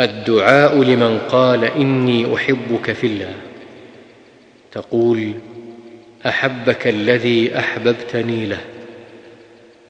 الدعاء لمن قال إني أحبك في الله. تقول أحبك الذي أحببتني له.